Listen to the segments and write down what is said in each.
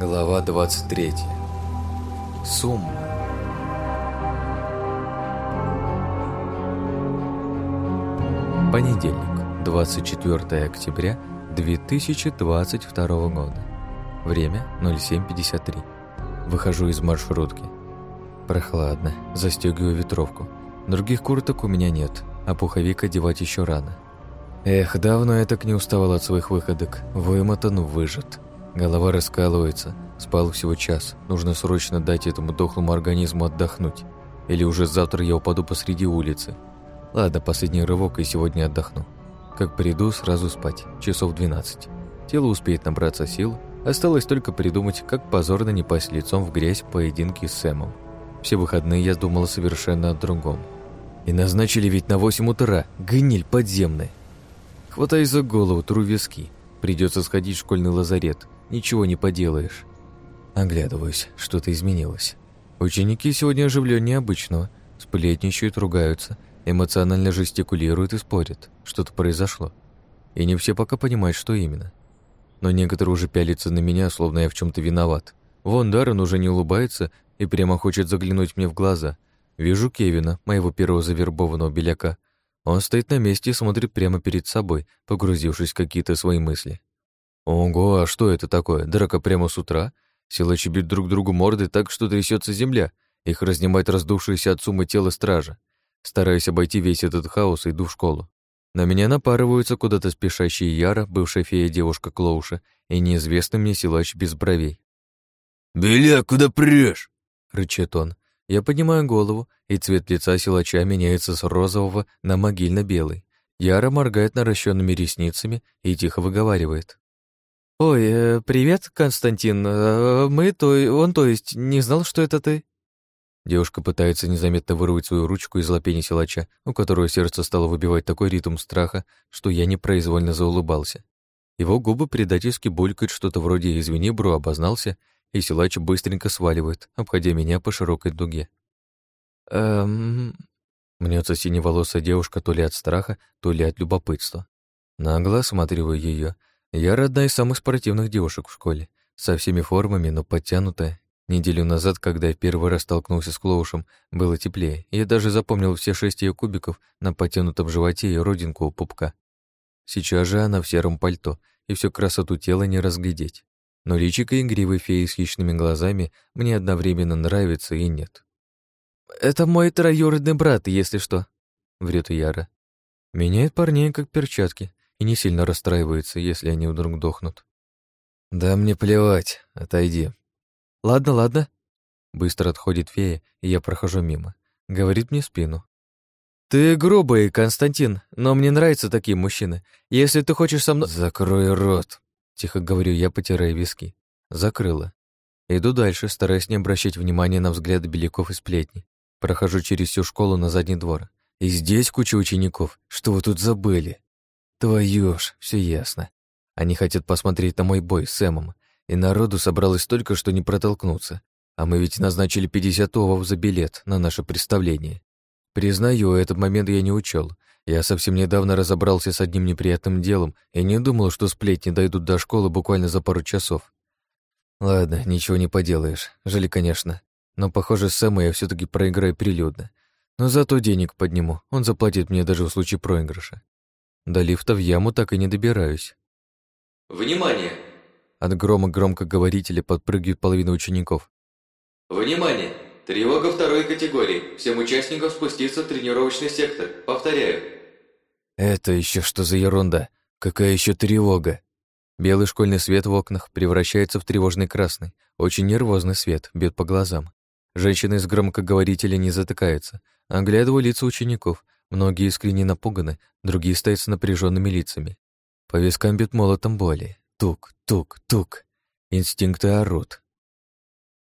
Глава 23. Сумма. Понедельник, 24 октября 2022 года. Время 07.53. Выхожу из маршрутки. Прохладно, застегиваю ветровку. Других курток у меня нет, а пуховик одевать еще рано. Эх, давно я так не уставал от своих выходок. Вымотан, выжат. Голова раскалывается. Спал всего час. Нужно срочно дать этому дохлому организму отдохнуть. Или уже завтра я упаду посреди улицы. Ладно, последний рывок, и сегодня отдохну. Как приду, сразу спать. Часов 12. Тело успеет набраться сил. Осталось только придумать, как позорно не пасть лицом в грязь в поединке с Сэмом. Все выходные я думала совершенно о другом. И назначили ведь на 8 утра. Гниль подземная. Хватай за голову, тру виски. Придется сходить в школьный лазарет. Ничего не поделаешь. Оглядываюсь, что-то изменилось. Ученики сегодня оживленнее обычного. Сплетничают, ругаются, эмоционально жестикулируют и спорят. Что-то произошло. И не все пока понимают, что именно. Но некоторые уже пялятся на меня, словно я в чем то виноват. Вон Даррен уже не улыбается и прямо хочет заглянуть мне в глаза. Вижу Кевина, моего первого завербованного беляка. Он стоит на месте и смотрит прямо перед собой, погрузившись в какие-то свои мысли. Ого, а что это такое? Драка прямо с утра? Силачи бьют друг другу морды так, что трясется земля. Их разнимает раздувшееся от суммы тело стража. Стараюсь обойти весь этот хаос иду в школу. На меня напарываются куда-то спешащие Яра, бывшая фея-девушка Клоуша, и неизвестный мне силач без бровей. «Беля, куда прешь?» — рычит он. Я поднимаю голову, и цвет лица силача меняется с розового на могильно-белый. Яра моргает наращенными ресницами и тихо выговаривает. «Ой, э, привет, Константин. Э, мы, то, он, то есть, не знал, что это ты?» Девушка пытается незаметно вырвать свою ручку из лапени силача, у которого сердце стало выбивать такой ритм страха, что я непроизвольно заулыбался. Его губы предательски булькают что-то вроде «извини, бро, обознался», и силач быстренько сваливает, обходя меня по широкой дуге. «Эм...» Мнется синеволосая девушка то ли от страха, то ли от любопытства. Нагло осматриваю ее я одна из самых спортивных девушек в школе, со всеми формами, но подтянутая. Неделю назад, когда я первый раз столкнулся с Клоушем, было теплее, я даже запомнил все шесть ее кубиков на потянутом животе и родинку у пупка. Сейчас же она в сером пальто, и всю красоту тела не разглядеть. Но личико игривой феи с хищными глазами мне одновременно нравится и нет. «Это мой троюродный брат, если что», — врет Яра. Меняет парней, как перчатки, и не сильно расстраивается, если они вдруг дохнут. «Да мне плевать, отойди». «Ладно, ладно». Быстро отходит фея, и я прохожу мимо. Говорит мне спину. «Ты грубый, Константин, но мне нравятся такие мужчины. Если ты хочешь со мной...» «Закрой рот», — тихо говорю я, потирая виски. Закрыла. Иду дальше, стараясь не обращать внимания на взгляды беляков и сплетни. Прохожу через всю школу на задний двор. И здесь куча учеников. Что вы тут забыли? Твою ж, все ясно. Они хотят посмотреть на мой бой с Сэмом, и народу собралось столько, что не протолкнуться. А мы ведь назначили 50 овов за билет на наше представление. Признаю, этот момент я не учел. Я совсем недавно разобрался с одним неприятным делом и не думал, что сплетни дойдут до школы буквально за пару часов. Ладно, ничего не поделаешь. Жаль, конечно. Но, похоже, Сэма я все таки проиграю прилюдно. Но зато денег подниму. Он заплатит мне даже в случае проигрыша. До лифта в яму так и не добираюсь. «Внимание!» От грома громкоговорителя подпрыгивает половина учеников. «Внимание! Тревога второй категории. Всем участникам спуститься в тренировочный сектор. Повторяю». Это еще что за ерунда? Какая еще тревога? Белый школьный свет в окнах превращается в тревожный красный. Очень нервозный свет, бьет по глазам. Женщины из громкоговорителя не затыкаются. Оглядываю лица учеников. Многие искренне напуганы, другие стоят с напряженными лицами. По вискам бьет молотом боли. Тук, тук, тук. Инстинкты орут.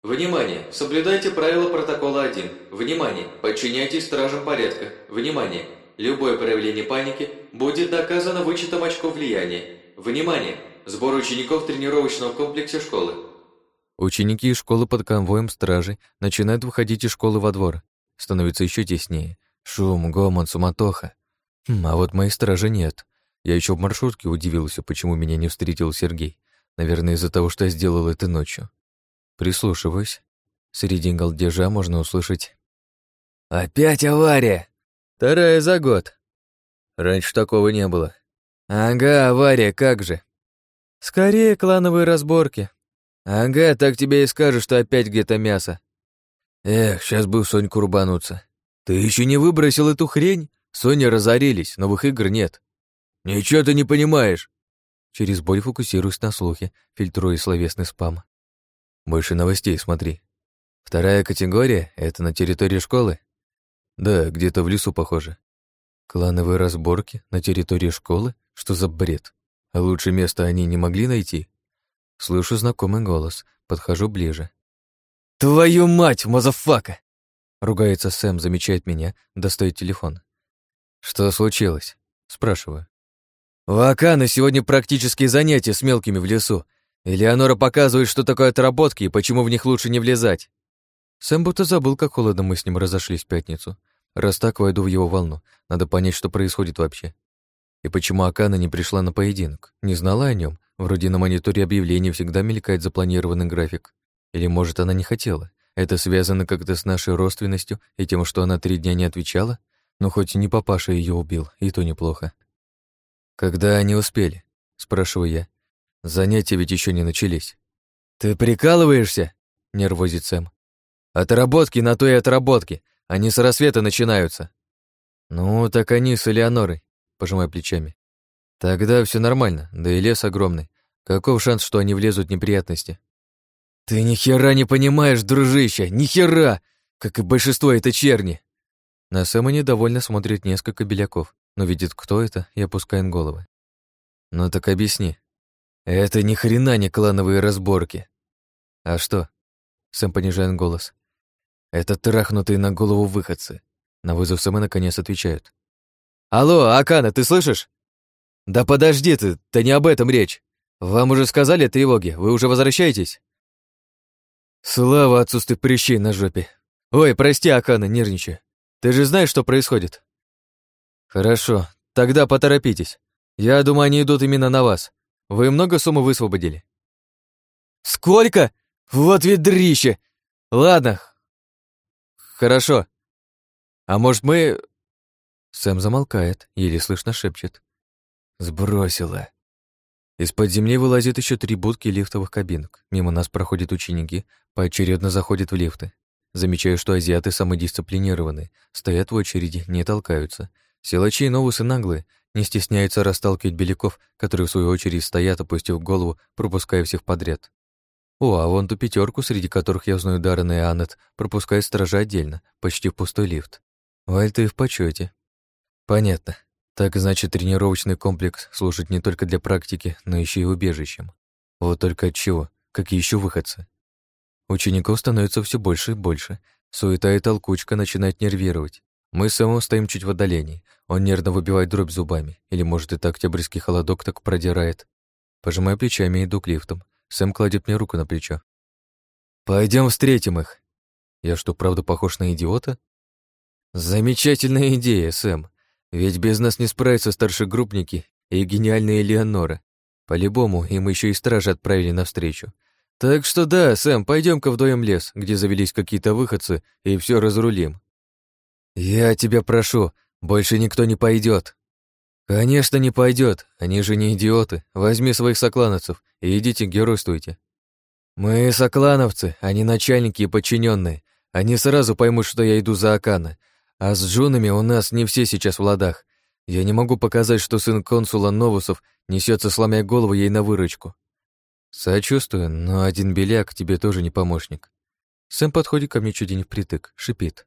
Внимание! Соблюдайте правила протокола 1. Внимание! Подчиняйтесь стражам порядка. Внимание! Любое проявление паники будет доказано вычетом очков влияния. Внимание! Сбор учеников в тренировочном комплексе школы. Ученики из школы под конвоем стражи начинают выходить из школы во двор. Становится еще теснее. Шум, гомон, суматоха. Хм, а вот моей стражи нет. Я еще в маршрутке удивился, почему меня не встретил Сергей. Наверное, из-за того, что я сделал это ночью. Прислушиваюсь. Среди галдежа можно услышать «Опять авария!» «Вторая за год». Раньше такого не было. «Ага, авария, как же!» «Скорее клановые разборки». «Ага, так тебе и скажут, что опять где-то мясо». «Эх, сейчас бы в Соньку рубануться. Ты еще не выбросил эту хрень? Соня разорились, новых игр нет». «Ничего ты не понимаешь». Через боль фокусируюсь на слухе, фильтруя словесный спам. Больше новостей смотри. Вторая категория — это на территории школы? Да, где-то в лесу, похоже. Клановые разборки на территории школы? Что за бред? А лучше места они не могли найти? Слышу знакомый голос, подхожу ближе. «Твою мать, motherfucker!» Ругается Сэм, замечает меня, достает телефон. «Что случилось?» Спрашиваю. «У Акана сегодня практические занятия с мелкими в лесу. Элеонора показывает, что такое отработки и почему в них лучше не влезать. Сэм будто забыл, как холодно мы с ним разошлись в пятницу. Раз так, войду в его волну. Надо понять, что происходит вообще. И почему Акана не пришла на поединок? Не знала о нем. Вроде на мониторе объявлений всегда мелькает запланированный график. Или, может, она не хотела? Это связано как-то с нашей родственностью и тем, что она три дня не отвечала? Ну, хоть не папаша ее убил, и то неплохо. «Когда они успели?» — спрашиваю я. Занятия ведь еще не начались. «Ты прикалываешься?» — нервозит Сэм. «Отработки на то и отработки. Они с рассвета начинаются». «Ну, так они с Элеонорой», — пожимаю плечами. «Тогда все нормально, да и лес огромный. Каков шанс, что они влезут в неприятности?» «Ты ни хера не понимаешь, дружище, ни хера! Как и большинство этой черни!» На Сэма недовольно смотрит несколько беляков, но видит, кто это, и опускает головы. «Ну так объясни», это ни хрена не клановые разборки. А что? Сэм понижает голос. Это трахнутые на голову выходцы. На вызов Сэма наконец отвечают. Алло, Акана, ты слышишь? Да подожди ты, да не об этом речь. Вам уже сказали тревоги, вы уже возвращаетесь? Слава отсутствию прыщей на жопе. Ой, прости, Акана, нервничаю. Ты же знаешь, что происходит? Хорошо, тогда поторопитесь. Я думаю, они идут именно на вас. Вы много суммы высвободили? Сколько? Вот ведрище! Ладно. Хорошо. А может мы... Сэм замолкает, еле слышно шепчет. Сбросила. Из-под земли вылазит еще три будки лифтовых кабинок. Мимо нас проходят ученики, поочередно заходят в лифты. Замечаю, что азиаты самодисциплинированы, стоят в очереди, не толкаются. Силачи и новусы наглые, не стесняются расталкивать беляков, которые в свою очередь стоят, опустив голову, пропуская всех подряд. О, а вон ту пятерку, среди которых я знаю Даррена и Аннет, пропускает стража отдельно, почти в пустой лифт. Вальты в почете. Понятно. Так значит, тренировочный комплекс служит не только для практики, но еще и убежищем. Вот только от чего? Какие еще выходцы? Учеников становится все больше и больше. Суета и толкучка начинают нервировать. Мы с Сэмом стоим чуть в отдалении. Он нервно выбивает дробь зубами. Или, может, это октябрьский холодок так продирает. Пожимаю плечами и иду к лифтам. Сэм кладет мне руку на плечо. Пойдем встретим их. Я что, правда похож на идиота? Замечательная идея, Сэм. Ведь без нас не справятся старшегруппники и гениальные Леонора. По-любому, им еще и стражи отправили навстречу. Так что да, Сэм, пойдем ка вдвоем лес, где завелись какие-то выходцы, и все разрулим. «Я тебя прошу, больше никто не пойдет. «Конечно, не пойдет. Они же не идиоты. Возьми своих соклановцев и идите геройствуйте». «Мы соклановцы, а не начальники и подчиненные. Они сразу поймут, что я иду за Акана. А с джунами у нас не все сейчас в ладах. Я не могу показать, что сын консула Новусов несется, сломя голову ей на выручку». «Сочувствую, но один беляк тебе тоже не помощник». Сэм подходит ко мне чуть не впритык, шипит.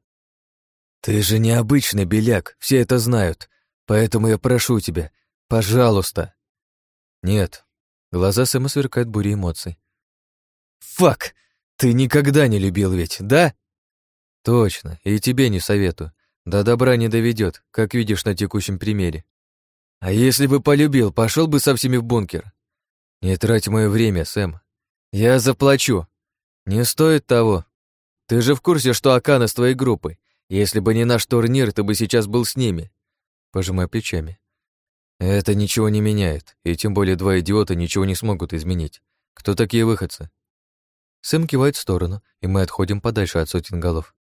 «Ты же необычный беляк, все это знают, поэтому я прошу тебя, пожалуйста». «Нет». Глаза Сэма сверкают бурей эмоций. «Фак! Ты никогда не любил ведь, да?» «Точно, и тебе не советую. До добра не доведет, как видишь на текущем примере». «А если бы полюбил, пошел бы со всеми в бункер?» «Не трать мое время, Сэм. Я заплачу. Не стоит того. Ты же в курсе, что Акана с твоей группой. Если бы не наш турнир, ты бы сейчас был с ними. Пожимай плечами. Это ничего не меняет, и тем более два идиота ничего не смогут изменить. Кто такие выходцы? Сэм кивает в сторону, и мы отходим подальше от сотен голов.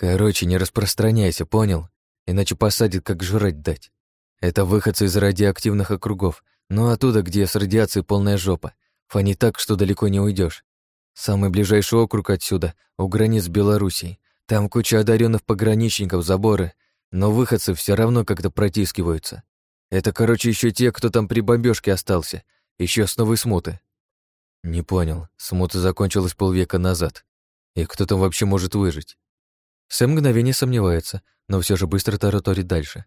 Короче, не распространяйся, понял? Иначе посадят, как жрать дать. Это выходцы из радиоактивных округов, но оттуда, где с радиацией полная жопа. Фани так, что далеко не уйдешь. Самый ближайший округ отсюда, у границ Белоруссии. Там куча одаренных пограничников, заборы, но выходцы все равно как-то протискиваются. Это, короче, еще те, кто там при бомбежке остался, еще с новой смуты. Не понял, смута закончилась полвека назад. И кто там вообще может выжить? Сэм мгновение сомневается, но все же быстро тараторит дальше.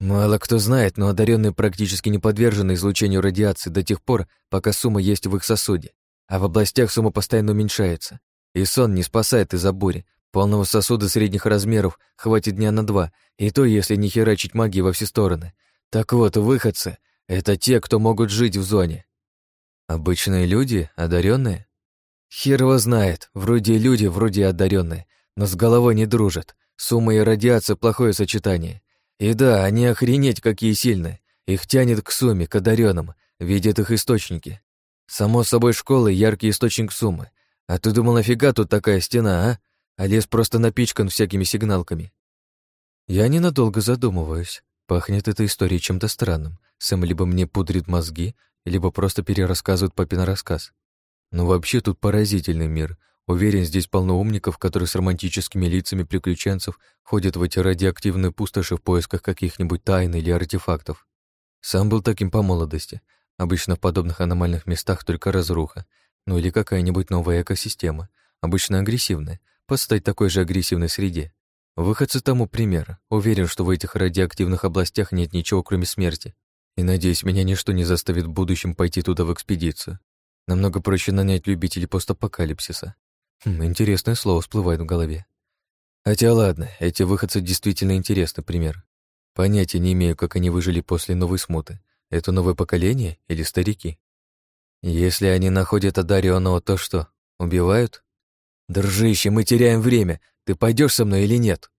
Мало кто знает, но одаренные практически не подвержены излучению радиации до тех пор, пока сумма есть в их сосуде, а в областях сумма постоянно уменьшается. И сон не спасает из-за бури. Полного сосуда средних размеров хватит дня на два, и то, если не херачить магии во все стороны. Так вот, выходцы — это те, кто могут жить в зоне. Обычные люди, одаренные? Хер его знает, вроде люди, вроде одаренные, но с головой не дружат. Сумма и радиация — плохое сочетание. И да, они охренеть какие сильные. Их тянет к сумме, к одаренным, видят их источники. Само собой, школа — яркий источник суммы. А ты думал, нафига тут такая стена, а? А лес просто напичкан всякими сигналками. Я ненадолго задумываюсь. Пахнет эта история чем-то странным. Сэм либо мне пудрит мозги, либо просто перерассказывает папин рассказ. Но вообще тут поразительный мир. Уверен, здесь полно умников, которые с романтическими лицами приключенцев ходят в эти радиоактивные пустоши в поисках каких-нибудь тайн или артефактов. Сам был таким по молодости. Обычно в подобных аномальных местах только разруха. Ну или какая-нибудь новая экосистема, обычно агрессивная, подстать такой же агрессивной среде. Выходцы тому пример. Уверен, что в этих радиоактивных областях нет ничего, кроме смерти. И надеюсь, меня ничто не заставит в будущем пойти туда в экспедицию. Намного проще нанять любителей постапокалипсиса. Хм, интересное слово всплывает в голове. Хотя ладно, эти выходцы действительно интересный пример. Понятия не имею, как они выжили после новой смуты. Это новое поколение или старики? Если они находят одаренного, то что, убивают? Дружище, мы теряем время. Ты пойдешь со мной или нет?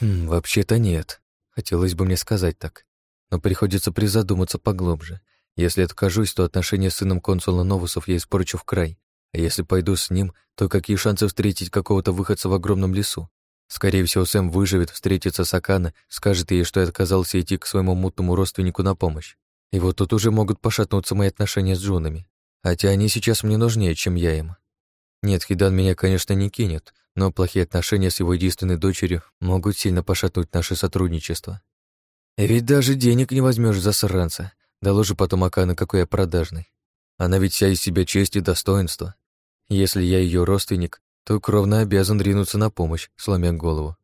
Хм, вообще-то нет. Хотелось бы мне сказать так. Но приходится призадуматься поглубже. Если откажусь, то отношения с сыном консула Новусов я испорчу в край. А если пойду с ним, то какие шансы встретить какого-то выходца в огромном лесу? Скорее всего, Сэм выживет, встретится с Акана, скажет ей, что я отказался идти к своему мутному родственнику на помощь. И вот тут уже могут пошатнуться мои отношения с Джунами. Хотя они сейчас мне нужнее, чем я им. Нет, Хидан меня, конечно, не кинет, но плохие отношения с его единственной дочерью могут сильно пошатнуть наше сотрудничество. Ведь даже денег не возьмешь за сранца. Доложи потом Акана, какой я продажный. Она ведь вся из себя честь и достоинство. Если я ее родственник, то кровно обязан ринуться на помощь, сломя голову.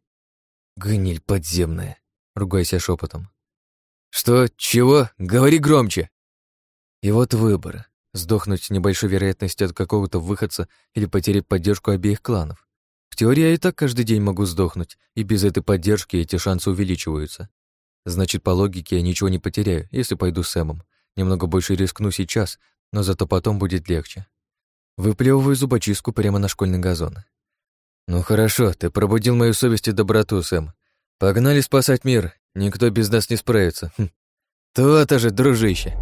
Гниль подземная, ругаясь шепотом. Что? Чего? Говори громче. И вот выбор. Сдохнуть с небольшой вероятностью от какого-то выходца или потерять поддержку обеих кланов. В теории я и так каждый день могу сдохнуть, и без этой поддержки эти шансы увеличиваются. Значит, по логике я ничего не потеряю, если пойду с Эмом. Немного больше рискну сейчас, но зато потом будет легче. Выплевываю зубочистку прямо на школьный газон. «Ну хорошо, ты пробудил мою совесть и доброту, Сэм. Погнали спасать мир, никто без нас не справится. Хм. То-то же, дружище!»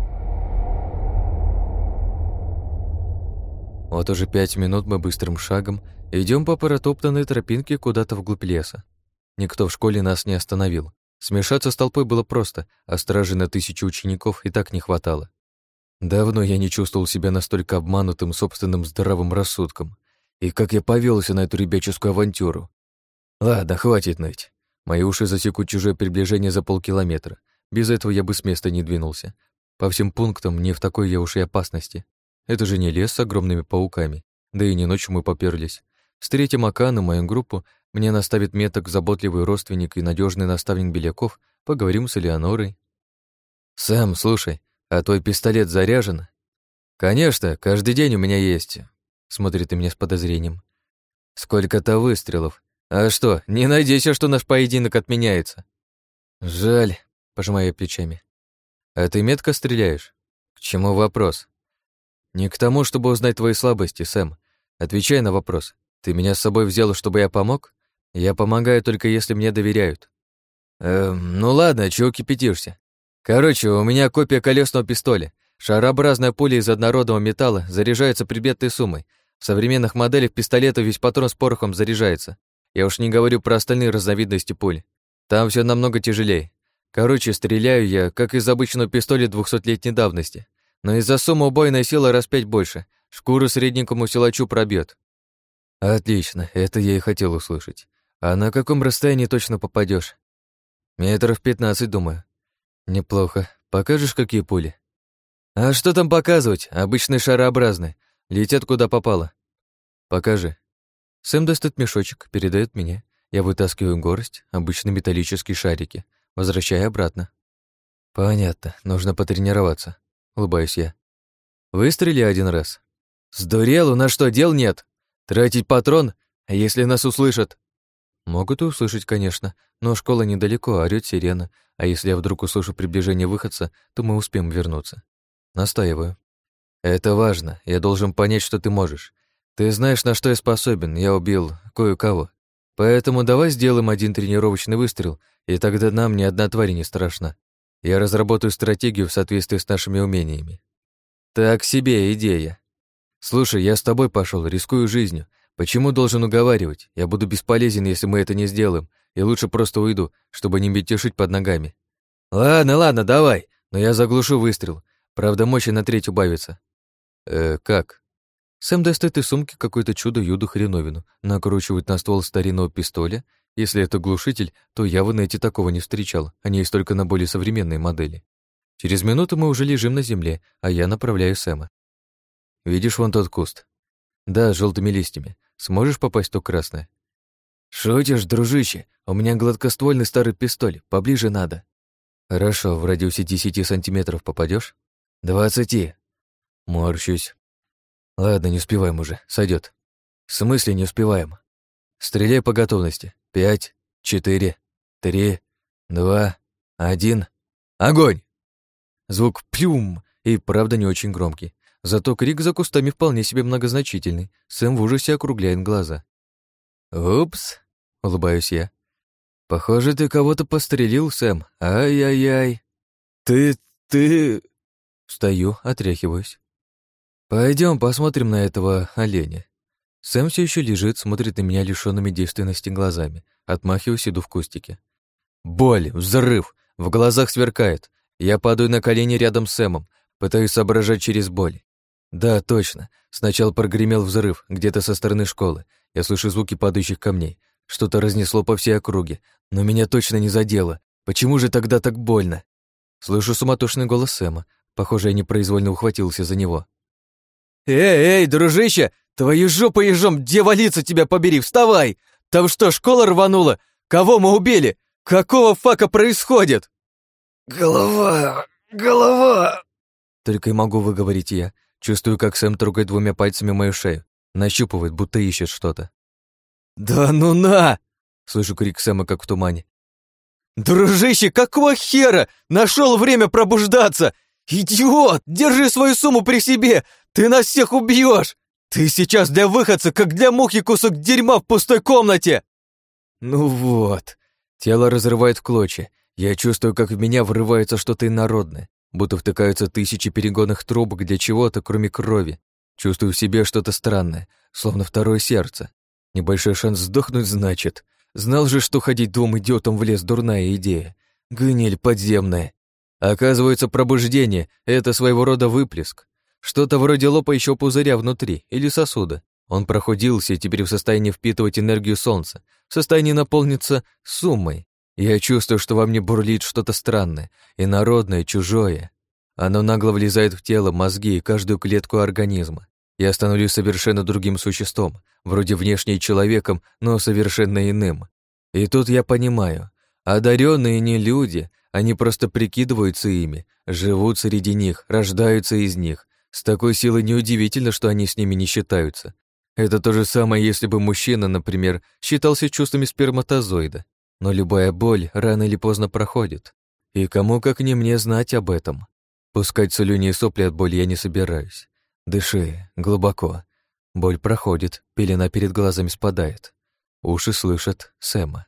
Вот уже пять минут мы быстрым шагом идем по протоптанной тропинке куда-то вглубь леса. Никто в школе нас не остановил. Смешаться с толпой было просто, а стражи на тысячу учеников и так не хватало. Давно я не чувствовал себя настолько обманутым собственным здравым рассудком. И как я повелся на эту ребяческую авантюру. Ладно, хватит ныть. Мои уши засекут чужое приближение за полкилометра. Без этого я бы с места не двинулся. По всем пунктам не в такой я уж и опасности. Это же не лес с огромными пауками. Да и не ночью мы поперлись. Встретим Акана, мою группу, мне наставит меток заботливый родственник и надежный наставник Беляков, поговорим с Элеонорой. «Сэм, слушай, а твой пистолет заряжен? Конечно, каждый день у меня есть. Смотрит и меня с подозрением. Сколько-то выстрелов. А что, не надейся, что наш поединок отменяется. Жаль, пожимаю плечами. А ты метко стреляешь? К чему вопрос? Не к тому, чтобы узнать твои слабости, Сэм. Отвечай на вопрос. Ты меня с собой взял, чтобы я помог? Я помогаю только если мне доверяют. Эм, ну ладно, чего кипятишься? Короче, у меня копия колесного пистоля. Шарообразная пуля из однородного металла заряжается предметной суммой. В современных моделях пистолета весь патрон с порохом заряжается. Я уж не говорю про остальные разновидности пуль. Там все намного тяжелее. Короче, стреляю я, как из обычного пистоля двухсотлетней давности. Но из-за суммы убойная сила раз пять больше. Шкуру средненькому силачу пробьет. Отлично, это я и хотел услышать. А на каком расстоянии точно попадешь? Метров пятнадцать, думаю. Неплохо. Покажешь, какие пули? А что там показывать? Обычные шарообразные. Летят куда попало. Покажи. Сэм достает мешочек, передает мне. Я вытаскиваю горсть, обычные металлические шарики, возвращая обратно. Понятно, нужно потренироваться. Улыбаюсь я. Выстрели один раз. Сдурел, у нас что, дел нет? Тратить патрон? А если нас услышат? Могут и услышать, конечно, но школа недалеко, орёт сирена, а если я вдруг услышу приближение выходца, то мы успеем вернуться. Настаиваю. Это важно, я должен понять, что ты можешь. Ты знаешь, на что я способен, я убил кое-кого. Поэтому давай сделаем один тренировочный выстрел, и тогда нам ни одна тварь не страшна. Я разработаю стратегию в соответствии с нашими умениями. Так себе идея. Слушай, я с тобой пошел, рискую жизнью, Почему должен уговаривать? Я буду бесполезен, если мы это не сделаем, и лучше просто уйду, чтобы не мельтешить под ногами. Ладно, ладно, давай, но я заглушу выстрел. Правда, мощи на треть убавится. Э, как? Сэм достает из сумки какое-то чудо-юду хреновину, накручивает на ствол старинного пистоля. Если это глушитель, то я в инете такого не встречал, они есть только на более современные модели. Через минуту мы уже лежим на земле, а я направляю Сэма. Видишь вон тот куст? Да, с желтыми листьями. Сможешь попасть в то красное? Шутишь, дружище? У меня гладкоствольный старый пистоль, поближе надо. Хорошо, в радиусе десяти сантиметров попадешь? Двадцати. Морщусь. Ладно, не успеваем уже, сойдет. В смысле не успеваем? Стреляй по готовности. Пять, четыре, три, два, один. Огонь! Звук «пьюм» и правда не очень громкий. Зато крик за кустами вполне себе многозначительный. Сэм в ужасе округляет глаза. «Упс», — улыбаюсь я. «Похоже, ты кого-то пострелил, Сэм. Ай-яй-яй». «Ты... ты...» Встаю, отряхиваюсь. Пойдем посмотрим на этого оленя». Сэм все еще лежит, смотрит на меня лишенными действенности глазами. Отмахиваюсь, иду в кустике. Боль, взрыв, в глазах сверкает. Я падаю на колени рядом с Сэмом, пытаюсь соображать через боль. Да, точно. Сначала прогремел взрыв где-то со стороны школы. Я слышу звуки падающих камней. Что-то разнесло по всей округе, но меня точно не задело. Почему же тогда так больно? Слышу суматошный голос Сэма. Похоже, я непроизвольно ухватился за него. «Эй, эй, дружище! Твою жопу ежом, дьяволица тебя побери, вставай! Там что, школа рванула? Кого мы убили? Какого фака происходит?» «Голова, голова!» Только и могу выговорить я. Чувствую, как Сэм трогает двумя пальцами мою шею, нащупывает, будто ищет что-то. «Да ну на!» — слышу крик Сэма, как в тумане. «Дружище, какого хера? Нашел время пробуждаться! Идиот! Держи свою сумму при себе! Ты нас всех убьешь! Ты сейчас для выходца, как для мухи кусок дерьма в пустой комнате!» Ну вот. Тело разрывает в клочья. Я чувствую, как в меня врывается что-то инородное будто втыкаются тысячи перегонных трубок для чего-то, кроме крови. Чувствую в себе что-то странное, словно второе сердце. Небольшой шанс сдохнуть, значит. Знал же, что ходить двум идиотам в лес дурная идея. Гниль подземная. Оказывается, пробуждение — это своего рода выплеск. Что-то вроде лопающего пузыря внутри или сосуда. Он прохудился и теперь в состоянии впитывать энергию солнца, в состоянии наполниться суммой. Я чувствую, что во мне бурлит что-то странное, инородное, чужое. Оно нагло влезает в тело, мозги и каждую клетку организма. Я становлюсь совершенно другим существом, вроде внешне человеком, но совершенно иным. И тут я понимаю, одаренные не люди, они просто прикидываются ими, живут среди них, рождаются из них. С такой силой неудивительно, что они с ними не считаются. Это то же самое, если бы мужчина, например, считался чувствами сперматозоида. Но любая боль рано или поздно проходит. И кому как не мне знать об этом. Пускать слюни и сопли от боли я не собираюсь. Дыши, глубоко. Боль проходит, пелена перед глазами спадает. Уши слышат Сэма.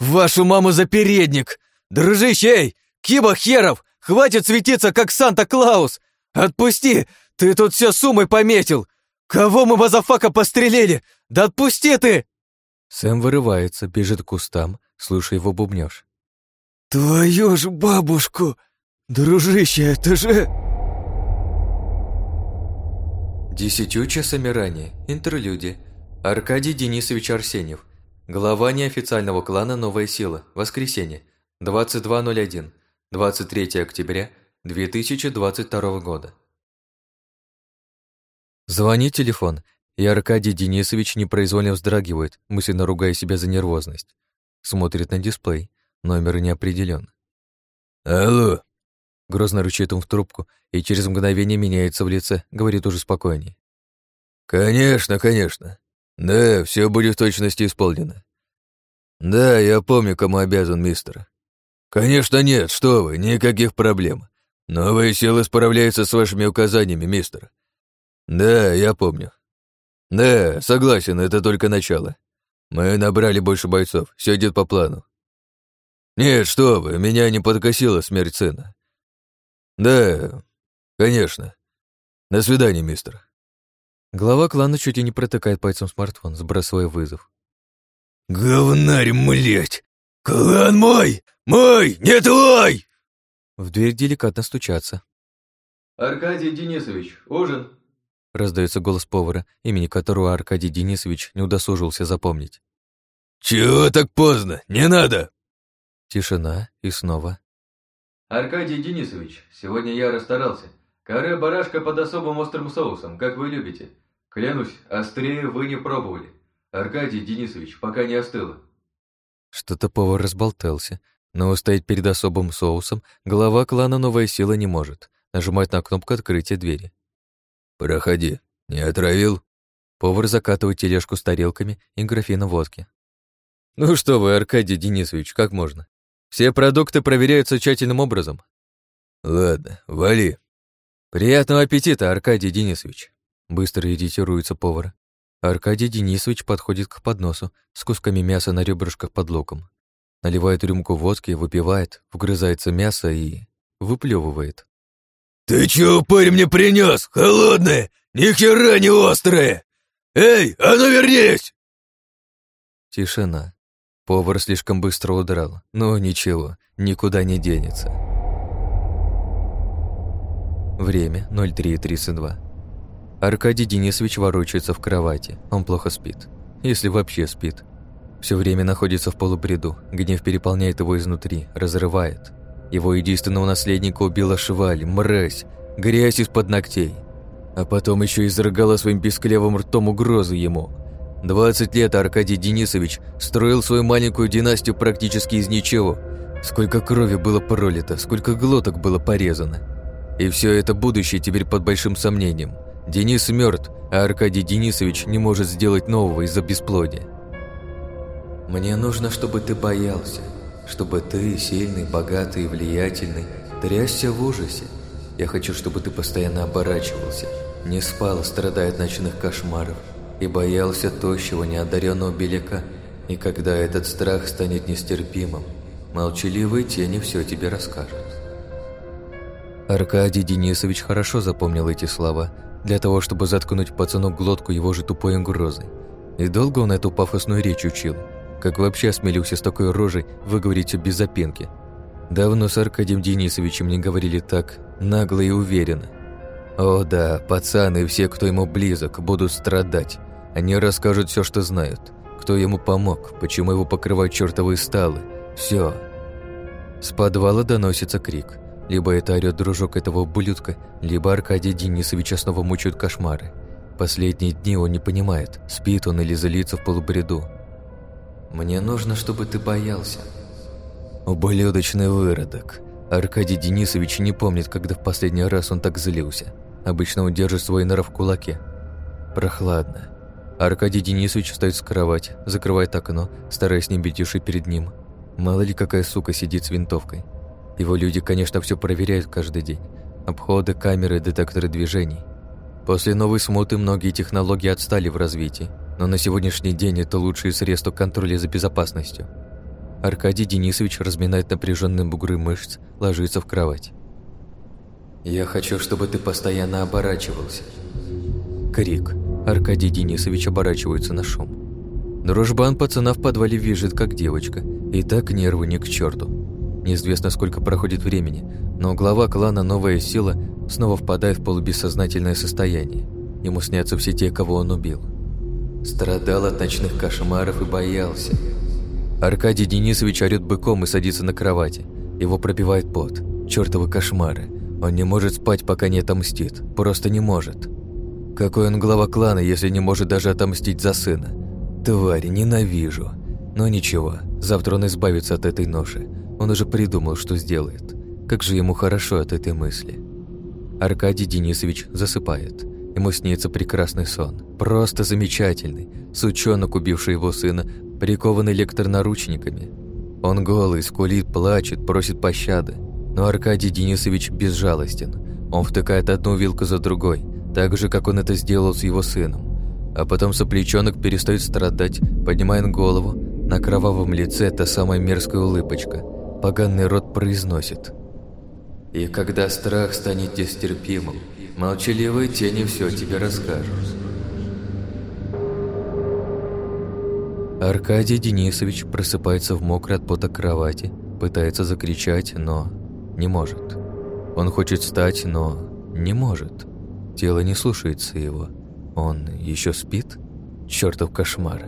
«Вашу маму за передник! Дружище! Киба херов! Хватит светиться, как Санта-Клаус! Отпусти! Ты тут все суммой пометил! «Кого мы, базафака, пострелили? Да отпусти ты!» Сэм вырывается, бежит к кустам, слушая его бубнёж. «Твою ж бабушку! Дружище, это же...» Десятью часами ранее. Интерлюдия. Аркадий Денисович Арсеньев. Глава неофициального клана «Новая сила». Воскресенье. 22.01. 23 октября 2022 года. Звонит телефон, и Аркадий Денисович непроизвольно вздрагивает, мысленно ругая себя за нервозность. Смотрит на дисплей, номер не определен. «Алло!» Грозно рычит он в трубку и через мгновение меняется в лице, говорит уже спокойней. «Конечно, конечно. Да, все будет в точности исполнено. Да, я помню, кому обязан, мистер. Конечно, нет, что вы, никаких проблем. Новые силы справляются с вашими указаниями, мистер. Да, я помню. Да, согласен, это только начало. Мы набрали больше бойцов, все идет по плану. Нет, что вы, меня не подкосила смерть сына. Да, конечно. До свидания, мистер. Глава клана чуть и не протыкает пальцем смартфон, сбрасывая вызов. «Говнарь, млять! Клан мой! Мой, не твой!» В дверь деликатно стучатся. «Аркадий Денисович, ужин?» Раздается голос повара, имени которого Аркадий Денисович не удосужился запомнить. «Чего так поздно? Не надо!» Тишина и снова. «Аркадий Денисович, сегодня я расстарался. Каре барашка под особым острым соусом, как вы любите. Клянусь, острее вы не пробовали. Аркадий Денисович, пока не остыло». Что-то повар разболтался, но устоять перед особым соусом глава клана «Новая сила» не может. Нажимает на кнопку открытия двери. «Проходи. Не отравил?» Повар закатывает тележку с тарелками и графином водки. «Ну что вы, Аркадий Денисович, как можно? Все продукты проверяются тщательным образом». «Ладно, вали». «Приятного аппетита, Аркадий Денисович!» Быстро edитируется повар. Аркадий Денисович подходит к подносу с кусками мяса на ребрышках под луком. Наливает рюмку водки, выпивает, вгрызается мясо и... выплевывает. «Ты чё, парень, мне принёс? Холодное! Ни хера не острое! Эй, а ну вернись!» Тишина. Повар слишком быстро удрал, но ничего, никуда не денется. Время 03.32. Аркадий Денисович ворочается в кровати. Он плохо спит. Если вообще спит. Все время находится в полубреду. Гнев переполняет его изнутри, разрывает. Его единственного наследника убила шваль, мразь, грязь из-под ногтей. А потом еще изрыгала своим песклевым ртом угрозу ему. 20 лет Аркадий Денисович строил свою маленькую династию практически из ничего. Сколько крови было пролито, сколько глоток было порезано. И все это будущее теперь под большим сомнением. Денис мертв, а Аркадий Денисович не может сделать нового из-за бесплодия. «Мне нужно, чтобы ты боялся», чтобы ты, сильный, богатый и влиятельный, трясся в ужасе. Я хочу, чтобы ты постоянно оборачивался, не спал, страдая от ночных кошмаров, и боялся тощего, неодаренного беляка, и когда этот страх станет нестерпимым, молчаливые тени все тебе расскажут. Аркадий Денисович хорошо запомнил эти слова, для того, чтобы заткнуть пацану глотку его же тупой угрозой. И долго он эту пафосную речь учил – как вообще осмелился с такой рожей выговорить без запинки? Давно с Аркадием Денисовичем не говорили так нагло и уверенно. О да, пацаны и все, кто ему близок, будут страдать. Они расскажут все, что знают. Кто ему помог, почему его покрывают чертовые сталы. Все. С подвала доносится крик. Либо это орёт дружок этого ублюдка, либо Аркадий Денисович снова мучают кошмары. Последние дни он не понимает, спит он или злится в полубреду. Мне нужно, чтобы ты боялся. Ублюдочный выродок. Аркадий Денисович не помнит, когда в последний раз он так злился. Обычно он держит свой нрав в кулаке. Прохладно. Аркадий Денисович встает с кровати, закрывает окно, стараясь не бить уши перед ним. Мало ли какая сука сидит с винтовкой. Его люди, конечно, все проверяют каждый день. Обходы, камеры, детекторы движений. После новой смуты многие технологии отстали в развитии но на сегодняшний день это лучшие средства контроля за безопасностью. Аркадий Денисович разминает напряженные бугры мышц, ложится в кровать. «Я хочу, чтобы ты постоянно оборачивался». Крик. Аркадий Денисович оборачивается на шум. Дружбан пацана в подвале визжит, как девочка, и так нервы не к черту. Неизвестно, сколько проходит времени, но глава клана «Новая сила» снова впадает в полубессознательное состояние. Ему снятся все те, кого он убил. Страдал от ночных кошмаров и боялся. Аркадий Денисович орёт быком и садится на кровати. Его пробивает пот. Чёртовы кошмары. Он не может спать, пока не отомстит. Просто не может. Какой он глава клана, если не может даже отомстить за сына? Тварь, ненавижу. Но ничего, завтра он избавится от этой ноши. Он уже придумал, что сделает. Как же ему хорошо от этой мысли. Аркадий Денисович засыпает. Ему снится прекрасный сон. Просто замечательный. Сучонок, убивший его сына, прикованный электронаручниками. Он голый, скулит, плачет, просит пощады. Но Аркадий Денисович безжалостен. Он втыкает одну вилку за другой, так же, как он это сделал с его сыном. А потом соплечонок перестает страдать, поднимает голову. На кровавом лице та самая мерзкая улыбочка. Поганный рот произносит. «И когда страх станет нестерпимым, Молчаливые тени все тебе расскажут. Аркадий Денисович просыпается в мокрой от пота кровати, пытается закричать, но не может. Он хочет встать, но не может. Тело не слушается его. Он еще спит? Чертов кошмар.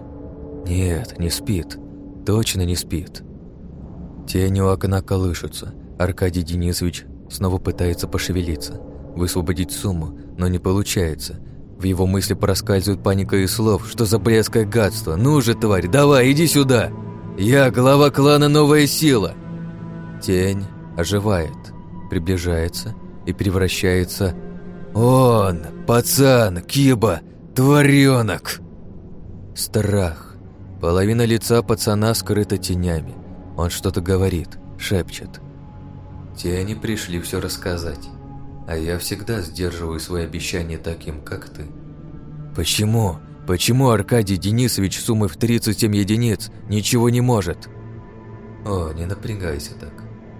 Нет, не спит. Точно не спит. Тени у окна колышутся. Аркадий Денисович снова пытается пошевелиться высвободить сумму, но не получается. В его мысли проскальзывает паника и слов, что за блеское гадство. «Ну же, тварь, давай, иди сюда! Я глава клана Новая Сила!» Тень оживает, приближается и превращается... «Он! Пацан! Киба! Тваренок!» Страх. Половина лица пацана скрыта тенями. Он что-то говорит, шепчет. Тени пришли все рассказать а я всегда сдерживаю свои обещания таким, как ты. Почему? Почему Аркадий Денисович суммой в 37 единиц ничего не может? О, не напрягайся так.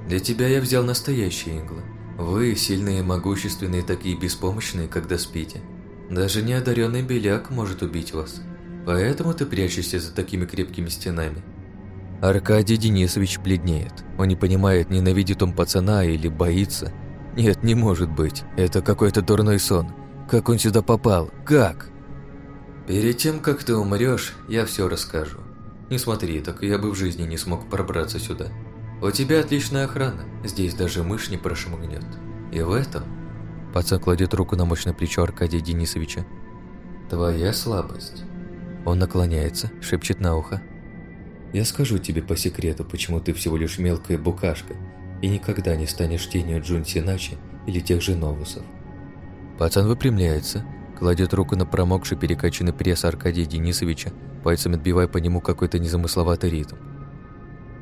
Для тебя я взял настоящие иглы. Вы сильные, могущественные, такие беспомощные, когда спите. Даже неодаренный беляк может убить вас. Поэтому ты прячешься за такими крепкими стенами. Аркадий Денисович бледнеет. Он не понимает, ненавидит он пацана или боится – нет, не может быть. Это какой-то дурной сон. Как он сюда попал? Как? Перед тем, как ты умрешь, я все расскажу. Не смотри, так я бы в жизни не смог пробраться сюда. У тебя отличная охрана. Здесь даже мышь не прошмыгнет. И в этом... Пацан кладет руку на мощное плечо Аркадия Денисовича. Твоя слабость. Он наклоняется, шепчет на ухо. Я скажу тебе по секрету, почему ты всего лишь мелкая букашка, и никогда не станешь тенью Джун Синачи или тех же Новусов. Пацан выпрямляется, кладет руку на промокший перекачанный пресс Аркадия Денисовича, пальцем отбивая по нему какой-то незамысловатый ритм.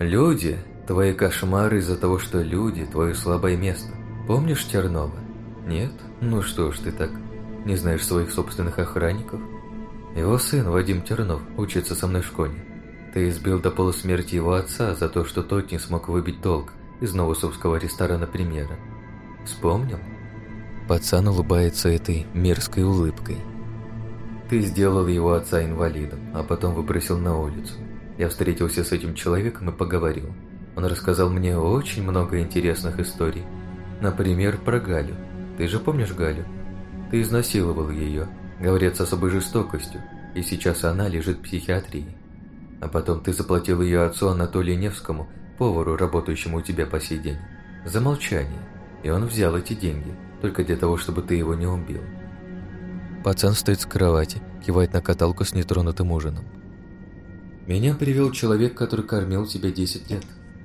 «Люди, твои кошмары из-за того, что люди – твое слабое место. Помнишь Тернова? Нет? Ну что ж ты так, не знаешь своих собственных охранников? Его сын, Вадим Тернов, учится со мной в школе. Ты избил до полусмерти его отца за то, что тот не смог выбить толк из новосовского ресторана «Премьера». Вспомнил? Пацан улыбается этой мерзкой улыбкой. Ты сделал его отца инвалидом, а потом выбросил на улицу. Я встретился с этим человеком и поговорил. Он рассказал мне очень много интересных историй. Например, про Галю. Ты же помнишь Галю? Ты изнасиловал ее, говорят, с особой жестокостью, и сейчас она лежит в психиатрии. А потом ты заплатил ее отцу Анатолию Невскому повару, работающему у тебя по сей день, за молчание, и он взял эти деньги, только для того, чтобы ты его не убил. Пацан стоит с кровати, кивает на каталку с нетронутым ужином. Меня привел человек, который кормил тебя 10 лет.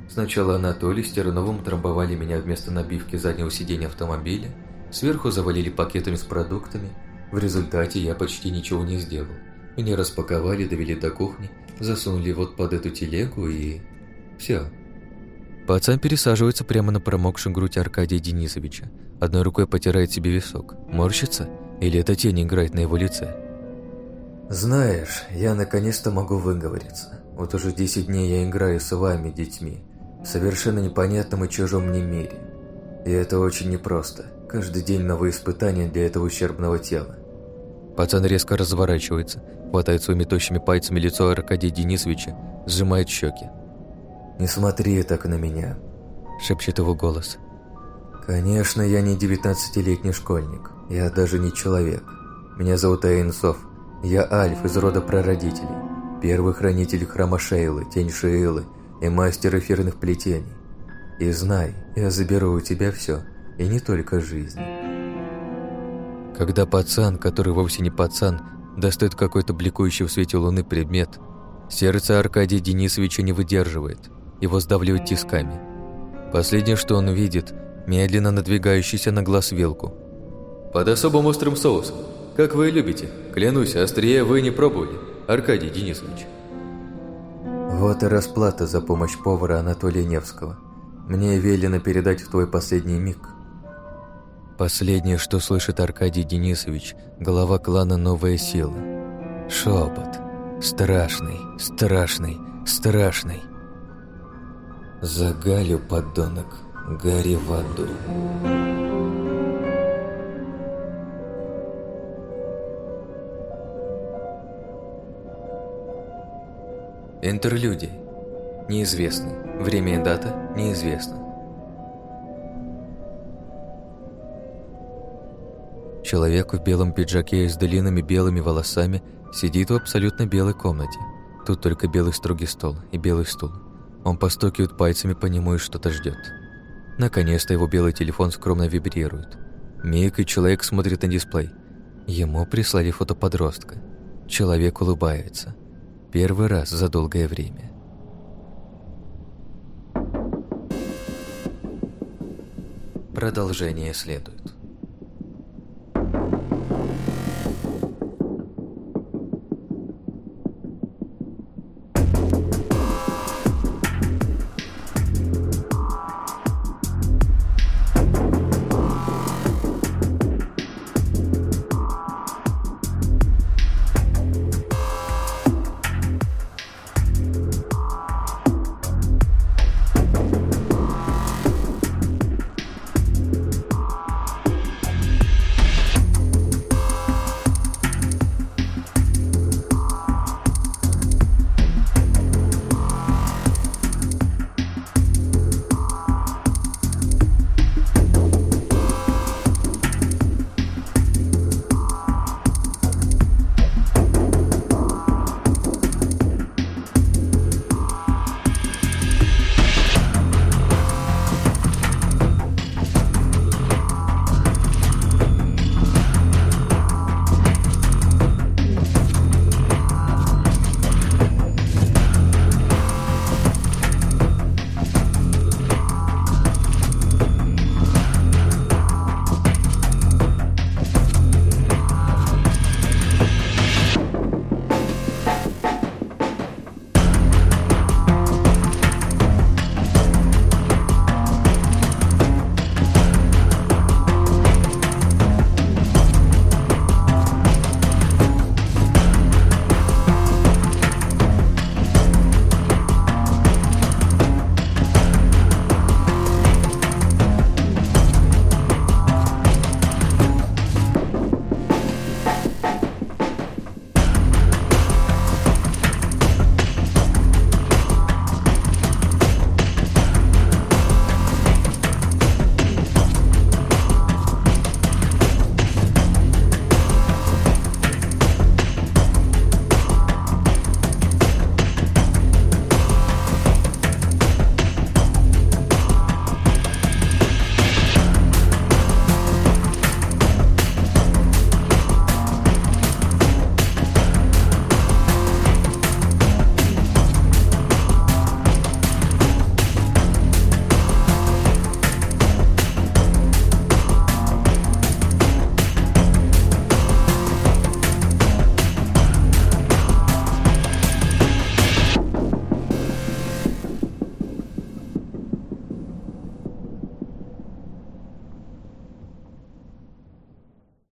Сначала Анатолий с Терновым трамбовали меня вместо набивки заднего сиденья автомобиля, сверху завалили пакетами с продуктами. В результате я почти ничего не сделал. Меня распаковали, довели до кухни, засунули вот под эту телегу и... Все, Пацан пересаживается прямо на промокшую грудь Аркадия Денисовича. Одной рукой потирает себе висок. Морщится? Или эта тень играет на его лице? «Знаешь, я наконец-то могу выговориться. Вот уже 10 дней я играю с вами, детьми, в совершенно непонятном и чужом мне мире. И это очень непросто. Каждый день новые испытания для этого ущербного тела. Пацан резко разворачивается, хватает своими тощими пальцами лицо Аркадия Денисовича, сжимает щеки. «Не смотри так на меня», — шепчет его голос. «Конечно, я не девятнадцатилетний школьник. Я даже не человек. Меня зовут Эйнсов. Я Альф из рода прародителей. Первый хранитель храма Шейлы, тень Шейлы и мастер эфирных плетений. И знай, я заберу у тебя все, и не только жизнь». Когда пацан, который вовсе не пацан, достает какой-то бликующий в свете луны предмет, сердце Аркадия Денисовича не выдерживает, его сдавливает тисками. Последнее, что он видит, медленно надвигающийся на глаз вилку. «Под особым острым соусом. Как вы любите. Клянусь, острее вы не пробовали, Аркадий Денисович». Вот и расплата за помощь повара Анатолия Невского. Мне велено передать в твой последний миг. Последнее, что слышит Аркадий Денисович, голова клана «Новая сила». Шепот. Страшный, страшный, страшный. За Галю, подонок, гори в аду. Интерлюдия. Неизвестно. Время и дата неизвестно. Человек в белом пиджаке и с длинными белыми волосами сидит в абсолютно белой комнате. Тут только белый строгий стол и белый стул. Он постукивает пальцами по нему и что-то ждет. Наконец-то его белый телефон скромно вибрирует. Миг, и человек смотрит на дисплей. Ему прислали фото подростка. Человек улыбается. Первый раз за долгое время. Продолжение следует.